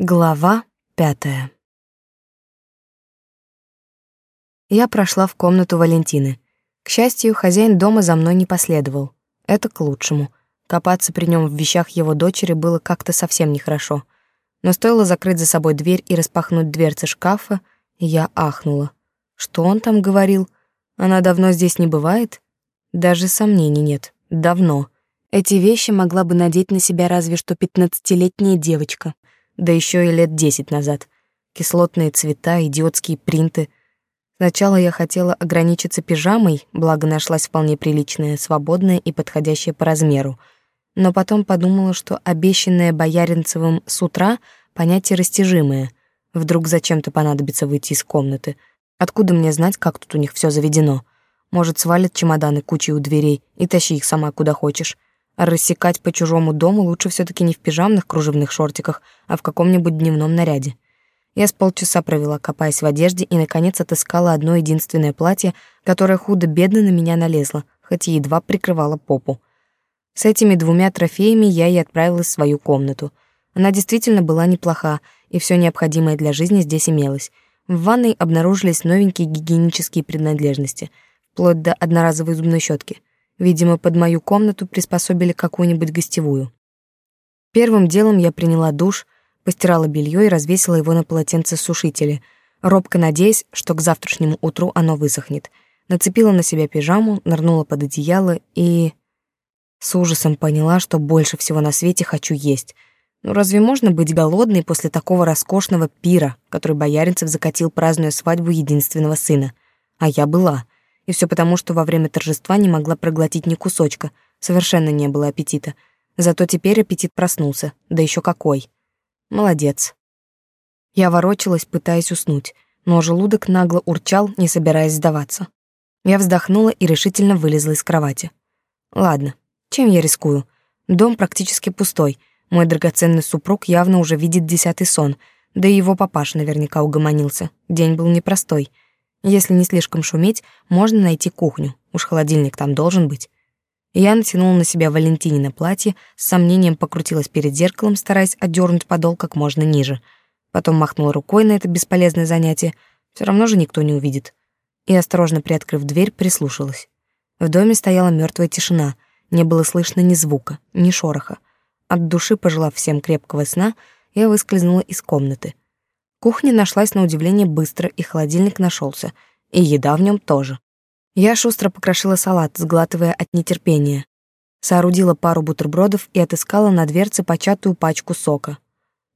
Глава пятая Я прошла в комнату Валентины. К счастью, хозяин дома за мной не последовал. Это к лучшему. Копаться при нем в вещах его дочери было как-то совсем нехорошо. Но стоило закрыть за собой дверь и распахнуть дверцы шкафа, я ахнула. Что он там говорил? Она давно здесь не бывает? Даже сомнений нет. Давно. Эти вещи могла бы надеть на себя разве что пятнадцатилетняя девочка да еще и лет десять назад. Кислотные цвета, идиотские принты. Сначала я хотела ограничиться пижамой, благо нашлась вполне приличная, свободная и подходящая по размеру. Но потом подумала, что обещанное Бояринцевым с утра понятие растяжимое. Вдруг зачем-то понадобится выйти из комнаты. Откуда мне знать, как тут у них все заведено? Может, свалят чемоданы кучей у дверей и тащи их сама куда хочешь. А рассекать по чужому дому лучше все таки не в пижамных кружевных шортиках, а в каком-нибудь дневном наряде. Я с полчаса провела, копаясь в одежде, и, наконец, отыскала одно единственное платье, которое худо-бедно на меня налезло, хоть и едва прикрывало попу. С этими двумя трофеями я и отправилась в свою комнату. Она действительно была неплоха, и все необходимое для жизни здесь имелось. В ванной обнаружились новенькие гигиенические принадлежности, вплоть до одноразовой зубной щетки — Видимо, под мою комнату приспособили какую-нибудь гостевую. Первым делом я приняла душ, постирала белье и развесила его на полотенце-сушителе, робко надеясь, что к завтрашнему утру оно высохнет. Нацепила на себя пижаму, нырнула под одеяло и... С ужасом поняла, что больше всего на свете хочу есть. Ну разве можно быть голодной после такого роскошного пира, который Бояринцев закатил, празднуя свадьбу единственного сына? А я была — и все потому, что во время торжества не могла проглотить ни кусочка, совершенно не было аппетита. Зато теперь аппетит проснулся, да еще какой. Молодец. Я ворочалась, пытаясь уснуть, но желудок нагло урчал, не собираясь сдаваться. Я вздохнула и решительно вылезла из кровати. Ладно, чем я рискую? Дом практически пустой. Мой драгоценный супруг явно уже видит десятый сон, да и его папаша наверняка угомонился. День был непростой — если не слишком шуметь, можно найти кухню. Уж холодильник там должен быть. Я натянула на себя Валентинина платье, с сомнением покрутилась перед зеркалом, стараясь отдернуть подол как можно ниже. Потом махнула рукой на это бесполезное занятие. Все равно же никто не увидит. И, осторожно приоткрыв дверь, прислушалась. В доме стояла мертвая тишина. Не было слышно ни звука, ни шороха. От души, пожелав всем крепкого сна, я выскользнула из комнаты — Кухня нашлась на удивление быстро, и холодильник нашелся, и еда в нем тоже. Я шустро покрошила салат, сглатывая от нетерпения. Соорудила пару бутербродов и отыскала на дверце початую пачку сока.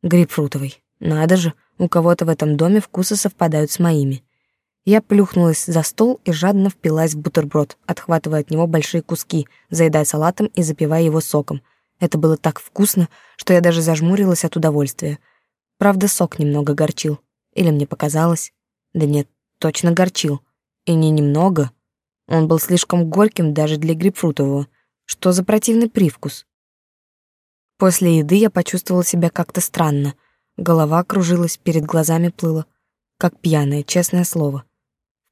Грейпфрутовый. Надо же, у кого-то в этом доме вкусы совпадают с моими. Я плюхнулась за стол и жадно впилась в бутерброд, отхватывая от него большие куски, заедая салатом и запивая его соком. Это было так вкусно, что я даже зажмурилась от удовольствия. Правда, сок немного горчил. Или мне показалось? Да нет, точно горчил. И не немного. Он был слишком горьким даже для грейпфрутового. Что за противный привкус? После еды я почувствовала себя как-то странно. Голова кружилась, перед глазами плыла. Как пьяная, честное слово.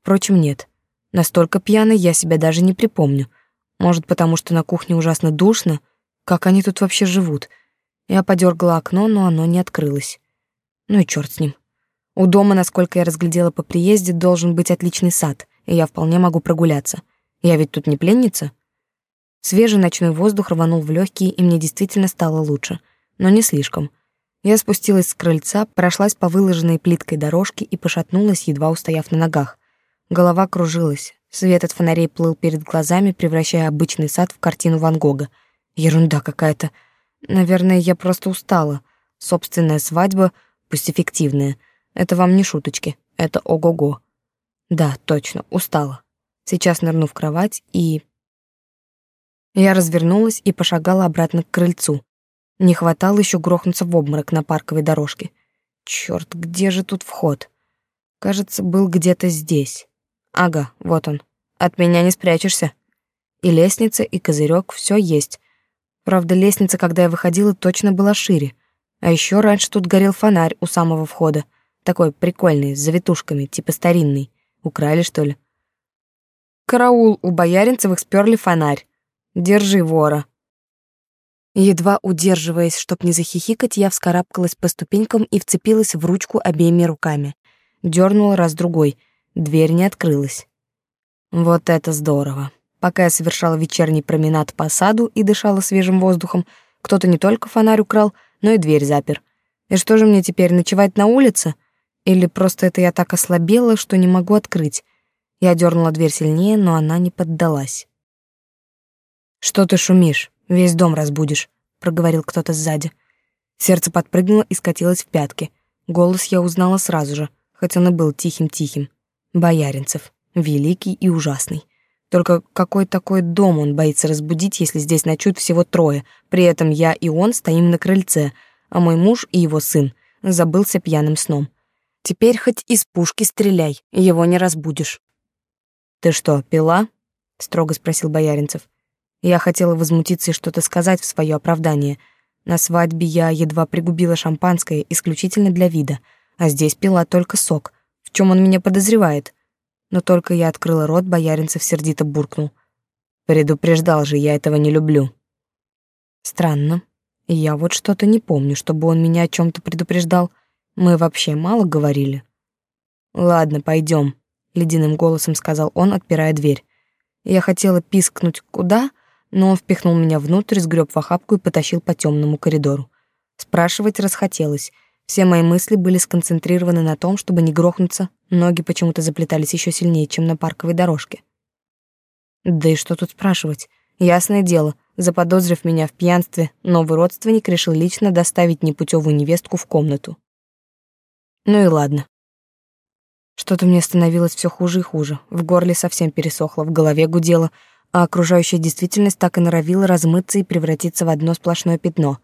Впрочем, нет. Настолько пьяной я себя даже не припомню. Может, потому что на кухне ужасно душно? Как они тут вообще живут? Я подергала окно, но оно не открылось. Ну и черт с ним. У дома, насколько я разглядела по приезде, должен быть отличный сад, и я вполне могу прогуляться. Я ведь тут не пленница. Свежий ночной воздух рванул в легкие, и мне действительно стало лучше, но не слишком. Я спустилась с крыльца, прошлась по выложенной плиткой дорожке и пошатнулась, едва устояв на ногах. Голова кружилась, свет от фонарей плыл перед глазами, превращая обычный сад в картину Ван Гога. Ерунда какая-то. Наверное, я просто устала. Собственная свадьба — пусть эффективные. Это вам не шуточки, это ого-го. Да, точно, устала. Сейчас нырну в кровать и... Я развернулась и пошагала обратно к крыльцу. Не хватало еще грохнуться в обморок на парковой дорожке. Черт, где же тут вход? Кажется, был где-то здесь. Ага, вот он. От меня не спрячешься. И лестница, и козырек, все есть. Правда, лестница, когда я выходила, точно была шире. А еще раньше тут горел фонарь у самого входа. Такой прикольный, с завитушками, типа старинный. Украли, что ли? Караул, у Бояринцевых сперли фонарь. Держи вора. Едва удерживаясь, чтоб не захихикать, я вскарабкалась по ступенькам и вцепилась в ручку обеими руками. Дёрнула раз-другой. Дверь не открылась. Вот это здорово. Пока я совершала вечерний променад по саду и дышала свежим воздухом, кто-то не только фонарь украл, но и дверь запер. И что же мне теперь, ночевать на улице? Или просто это я так ослабела, что не могу открыть? Я дернула дверь сильнее, но она не поддалась. «Что ты шумишь? Весь дом разбудишь», — проговорил кто-то сзади. Сердце подпрыгнуло и скатилось в пятки. Голос я узнала сразу же, хоть он и был тихим-тихим. Бояринцев, великий и ужасный. Только какой такой дом он боится разбудить, если здесь ночуют всего трое, при этом я и он стоим на крыльце, а мой муж и его сын забылся пьяным сном. Теперь хоть из пушки стреляй, его не разбудишь. «Ты что, пила?» — строго спросил Бояринцев. Я хотела возмутиться и что-то сказать в свое оправдание. На свадьбе я едва пригубила шампанское исключительно для вида, а здесь пила только сок. В чем он меня подозревает? Но только я открыла рот, Бояринцев сердито буркнул. «Предупреждал же, я этого не люблю». Странно. Я вот что-то не помню, чтобы он меня о чем то предупреждал. Мы вообще мало говорили. «Ладно, пойдем», — ледяным голосом сказал он, отпирая дверь. Я хотела пискнуть «куда?», но он впихнул меня внутрь, сгреб в охапку и потащил по темному коридору. Спрашивать расхотелось. Все мои мысли были сконцентрированы на том, чтобы не грохнуться, ноги почему-то заплетались еще сильнее, чем на парковой дорожке. Да и что тут спрашивать? Ясное дело, заподозрив меня в пьянстве, новый родственник решил лично доставить непутевую невестку в комнату. Ну и ладно. Что-то мне становилось все хуже и хуже. В горле совсем пересохло, в голове гудело — а окружающая действительность так и норовила размыться и превратиться в одно сплошное пятно.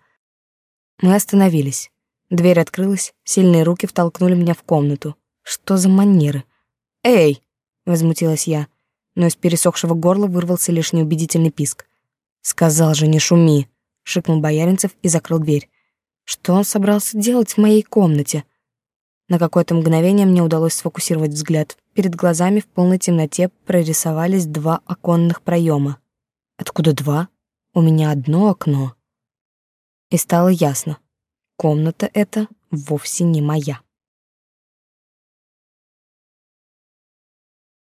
Мы остановились. Дверь открылась, сильные руки втолкнули меня в комнату. Что за манеры? «Эй!» — возмутилась я, но из пересохшего горла вырвался лишь неубедительный писк. «Сказал же, не шуми!» — шикнул Бояринцев и закрыл дверь. Что он собрался делать в моей комнате? На какое-то мгновение мне удалось сфокусировать взгляд. Перед глазами в полной темноте прорисовались два оконных проема. Откуда два? У меня одно окно. И стало ясно. Комната эта вовсе не моя.